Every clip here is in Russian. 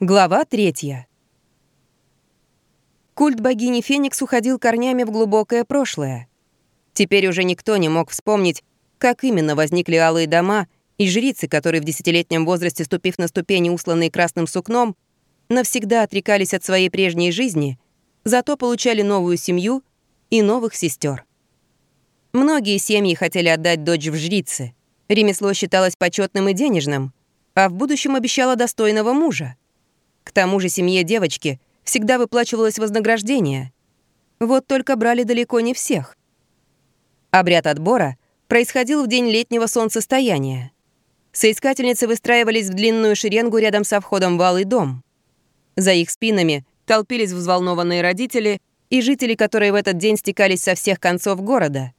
Глава третья. Культ богини Феникс уходил корнями в глубокое прошлое. Теперь уже никто не мог вспомнить, как именно возникли алые дома и жрицы, которые в десятилетнем возрасте, ступив на ступени, усланные красным сукном, навсегда отрекались от своей прежней жизни, зато получали новую семью и новых сестер. Многие семьи хотели отдать дочь в жрицы. Ремесло считалось почетным и денежным, а в будущем обещало достойного мужа. К тому же семье девочки всегда выплачивалось вознаграждение. Вот только брали далеко не всех. Обряд отбора происходил в день летнего солнцестояния. Соискательницы выстраивались в длинную шеренгу рядом со входом в Алый дом. За их спинами толпились взволнованные родители и жители, которые в этот день стекались со всех концов города.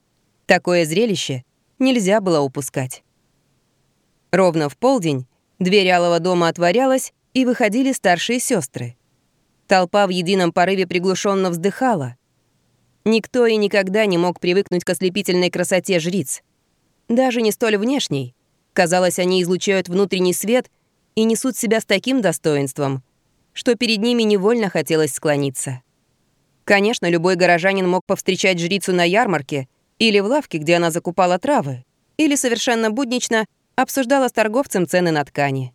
Такое зрелище нельзя было упускать. Ровно в полдень дверь Алого дома отворялась, и выходили старшие сестры. Толпа в едином порыве приглушенно вздыхала. Никто и никогда не мог привыкнуть к ослепительной красоте жриц. Даже не столь внешней. Казалось, они излучают внутренний свет и несут себя с таким достоинством, что перед ними невольно хотелось склониться. Конечно, любой горожанин мог повстречать жрицу на ярмарке или в лавке, где она закупала травы, или совершенно буднично обсуждала с торговцем цены на ткани.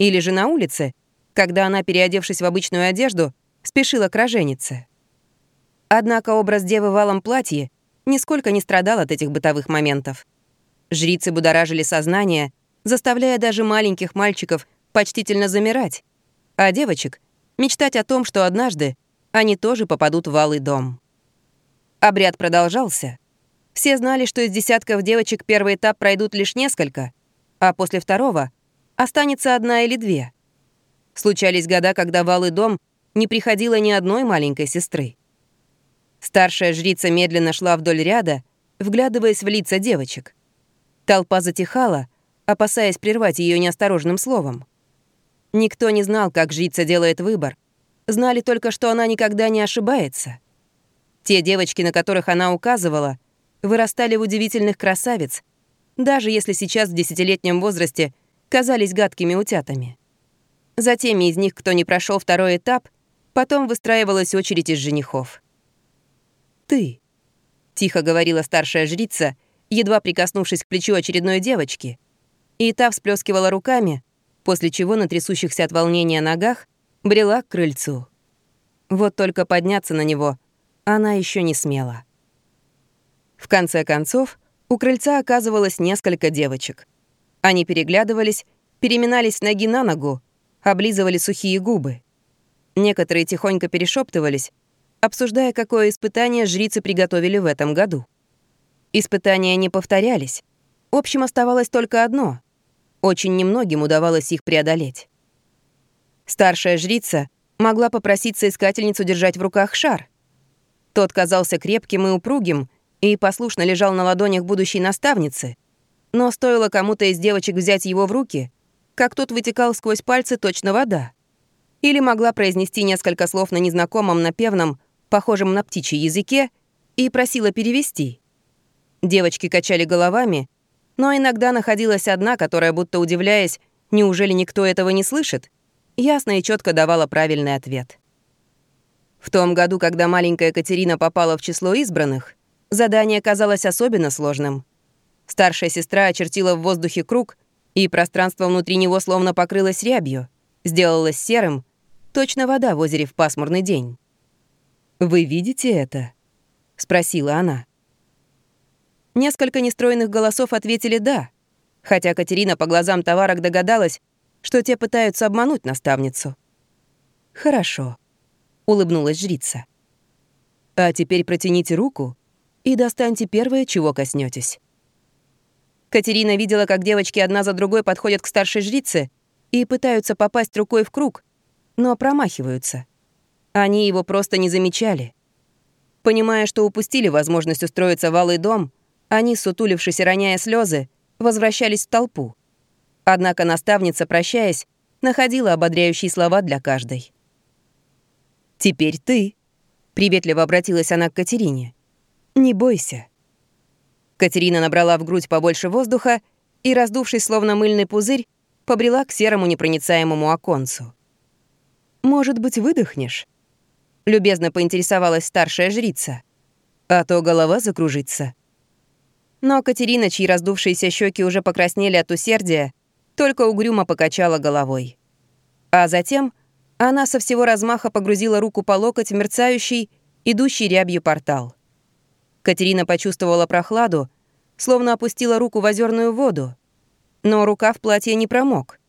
Или же на улице, когда она, переодевшись в обычную одежду, спешила к роженице. Однако образ девы в алом платье нисколько не страдал от этих бытовых моментов. Жрицы будоражили сознание, заставляя даже маленьких мальчиков почтительно замирать, а девочек — мечтать о том, что однажды они тоже попадут в алый дом. Обряд продолжался. Все знали, что из десятков девочек первый этап пройдут лишь несколько, а после второго останется одна или две. Случались года, когда в Алый дом не приходило ни одной маленькой сестры. Старшая жрица медленно шла вдоль ряда, вглядываясь в лица девочек. Толпа затихала, опасаясь прервать ее неосторожным словом. Никто не знал, как жрица делает выбор. Знали только, что она никогда не ошибается. Те девочки, на которых она указывала, вырастали в удивительных красавиц, даже если сейчас в десятилетнем возрасте казались гадкими утятами. За теми из них, кто не прошел второй этап, потом выстраивалась очередь из женихов. «Ты», — тихо говорила старшая жрица, едва прикоснувшись к плечу очередной девочки, и та всплескивала руками, после чего на трясущихся от волнения ногах брела к крыльцу. Вот только подняться на него она еще не смела. В конце концов, у крыльца оказывалось несколько девочек. Они переглядывались, переминались ноги на ногу, облизывали сухие губы. Некоторые тихонько перешептывались, обсуждая, какое испытание жрицы приготовили в этом году. Испытания не повторялись. Общим оставалось только одно. Очень немногим удавалось их преодолеть. Старшая жрица могла попросить соискательницу держать в руках шар. Тот казался крепким и упругим и послушно лежал на ладонях будущей наставницы — но стоило кому-то из девочек взять его в руки, как тот вытекал сквозь пальцы точно вода. Или могла произнести несколько слов на незнакомом напевном, похожем на птичий языке, и просила перевести. Девочки качали головами, но иногда находилась одна, которая, будто удивляясь, неужели никто этого не слышит, ясно и четко давала правильный ответ. В том году, когда маленькая Катерина попала в число избранных, задание казалось особенно сложным — Старшая сестра очертила в воздухе круг, и пространство внутри него словно покрылось рябью, сделалось серым, точно вода в озере в пасмурный день. «Вы видите это?» — спросила она. Несколько нестроенных голосов ответили «да», хотя Катерина по глазам товарок догадалась, что те пытаются обмануть наставницу. «Хорошо», — улыбнулась жрица. «А теперь протяните руку и достаньте первое, чего коснетесь. Катерина видела, как девочки одна за другой подходят к старшей жрице и пытаются попасть рукой в круг, но промахиваются. Они его просто не замечали. Понимая, что упустили возможность устроиться в алый дом, они, сутулившись и роняя слезы, возвращались в толпу. Однако наставница, прощаясь, находила ободряющие слова для каждой. «Теперь ты», — приветливо обратилась она к Катерине. «Не бойся. Катерина набрала в грудь побольше воздуха и, раздувшись словно мыльный пузырь, побрела к серому непроницаемому оконцу. Может быть, выдохнешь?» Любезно поинтересовалась старшая жрица. «А то голова закружится». Но Катерина, чьи раздувшиеся щеки уже покраснели от усердия, только угрюмо покачала головой. А затем она со всего размаха погрузила руку по локоть в мерцающий, идущий рябью портал. Катерина почувствовала прохладу, словно опустила руку в озерную воду, но рука в платье не промок.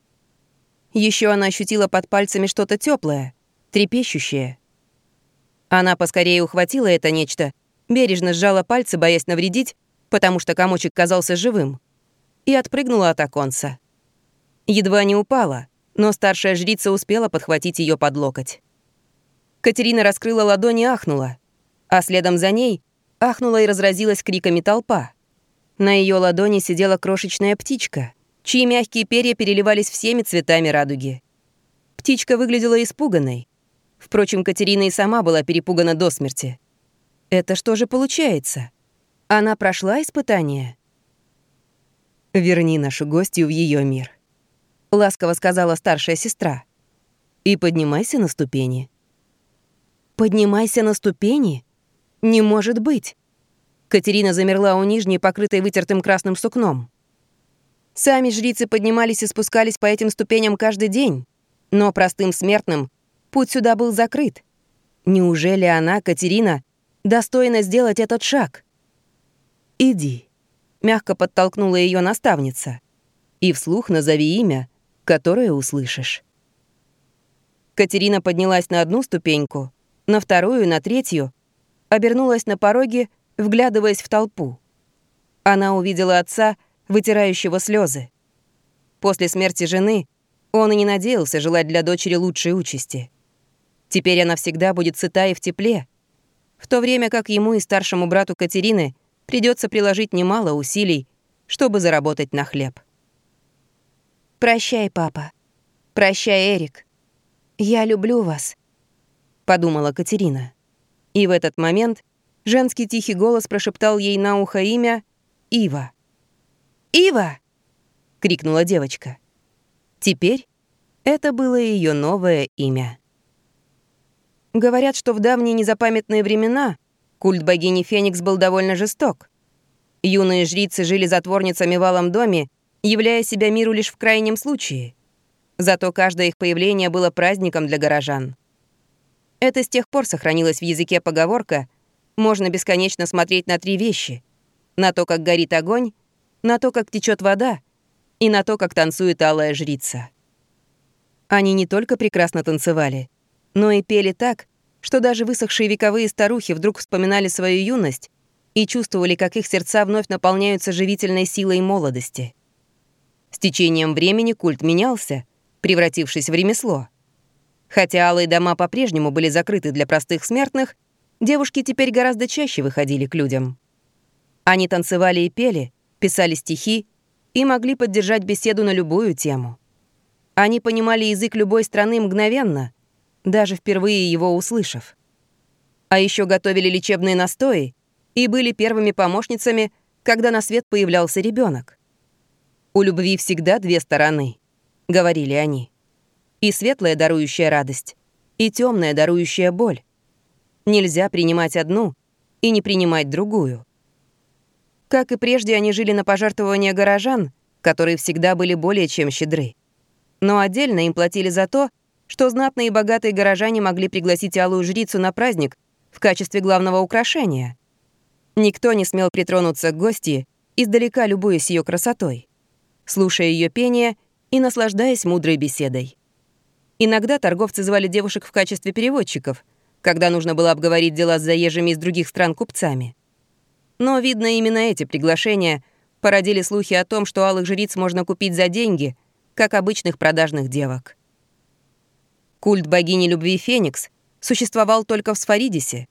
Еще она ощутила под пальцами что-то теплое, трепещущее. Она поскорее ухватила это нечто, бережно сжала пальцы, боясь навредить, потому что комочек казался живым, и отпрыгнула от оконца. Едва не упала, но старшая жрица успела подхватить ее под локоть. Катерина раскрыла ладони и ахнула, а следом за ней ахнула и разразилась криками толпа. На ее ладони сидела крошечная птичка, чьи мягкие перья переливались всеми цветами радуги. Птичка выглядела испуганной. Впрочем, Катерина и сама была перепугана до смерти. Это что же получается? Она прошла испытание? «Верни нашу гостью в ее мир», — ласково сказала старшая сестра. «И поднимайся на ступени». «Поднимайся на ступени? Не может быть!» Катерина замерла у нижней, покрытой вытертым красным сукном. Сами жрицы поднимались и спускались по этим ступеням каждый день, но простым смертным путь сюда был закрыт. Неужели она, Катерина, достойна сделать этот шаг? «Иди», — мягко подтолкнула ее наставница. «И вслух назови имя, которое услышишь». Катерина поднялась на одну ступеньку, на вторую, на третью, обернулась на пороге, вглядываясь в толпу. Она увидела отца, вытирающего слезы. После смерти жены он и не надеялся желать для дочери лучшей участи. Теперь она всегда будет сыта и в тепле, в то время как ему и старшему брату Катерины придется приложить немало усилий, чтобы заработать на хлеб. «Прощай, папа. Прощай, Эрик. Я люблю вас», — подумала Катерина. И в этот момент женский тихий голос прошептал ей на ухо имя Ива. «Ива!» — крикнула девочка. Теперь это было ее новое имя. Говорят, что в давние незапамятные времена Культ богини Феникс был довольно жесток. Юные жрицы жили затворницами в Алом доме, являя себя миру лишь в крайнем случае. Зато каждое их появление было праздником для горожан. Это с тех пор сохранилась в языке поговорка «можно бесконечно смотреть на три вещи» — на то, как горит огонь, на то, как течет вода, и на то, как танцует алая жрица. Они не только прекрасно танцевали, но и пели так, что даже высохшие вековые старухи вдруг вспоминали свою юность и чувствовали, как их сердца вновь наполняются живительной силой молодости. С течением времени культ менялся, превратившись в ремесло. Хотя алые дома по-прежнему были закрыты для простых смертных, девушки теперь гораздо чаще выходили к людям. Они танцевали и пели, писали стихи и могли поддержать беседу на любую тему. Они понимали язык любой страны мгновенно — даже впервые его услышав. А еще готовили лечебные настои и были первыми помощницами, когда на свет появлялся ребенок. «У любви всегда две стороны», — говорили они. «И светлая, дарующая радость, и темная, дарующая боль. Нельзя принимать одну и не принимать другую». Как и прежде, они жили на пожертвования горожан, которые всегда были более чем щедры. Но отдельно им платили за то, что знатные и богатые горожане могли пригласить алую жрицу на праздник в качестве главного украшения. Никто не смел притронуться к гости, издалека любуясь ее красотой, слушая ее пение и наслаждаясь мудрой беседой. Иногда торговцы звали девушек в качестве переводчиков, когда нужно было обговорить дела с заезжими из других стран купцами. Но, видно, именно эти приглашения породили слухи о том, что алых жриц можно купить за деньги, как обычных продажных девок. Культ богини любви Феникс существовал только в Сфаридисе.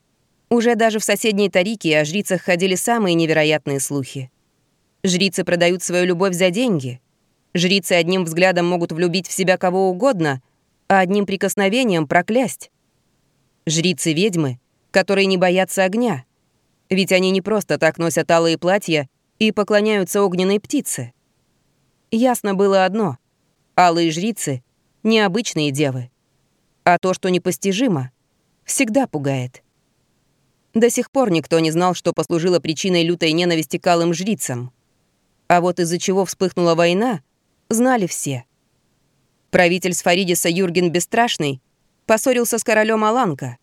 Уже даже в соседней Тарике о жрицах ходили самые невероятные слухи. Жрицы продают свою любовь за деньги. Жрицы одним взглядом могут влюбить в себя кого угодно, а одним прикосновением проклясть. Жрицы-ведьмы, которые не боятся огня. Ведь они не просто так носят алые платья и поклоняются огненной птице. Ясно было одно — алые жрицы — необычные девы. А то, что непостижимо, всегда пугает. До сих пор никто не знал, что послужило причиной лютой ненависти к алым жрицам. А вот из-за чего вспыхнула война, знали все. Правитель Сфаридиса Юрген Бесстрашный поссорился с королем Аланка.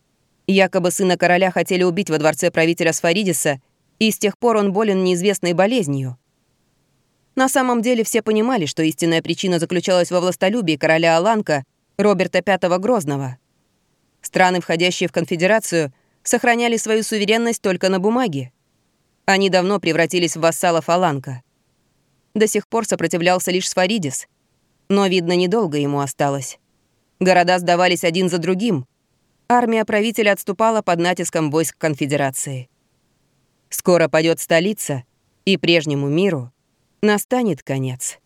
Якобы сына короля хотели убить во дворце правителя Сфаридиса, и с тех пор он болен неизвестной болезнью. На самом деле все понимали, что истинная причина заключалась во властолюбии короля Аланка Роберта V Грозного. Страны, входящие в конфедерацию, сохраняли свою суверенность только на бумаге. Они давно превратились в вассалов Аланка. До сих пор сопротивлялся лишь Сфаридис. Но, видно, недолго ему осталось. Города сдавались один за другим. Армия правителя отступала под натиском войск конфедерации. Скоро падет столица, и прежнему миру настанет конец.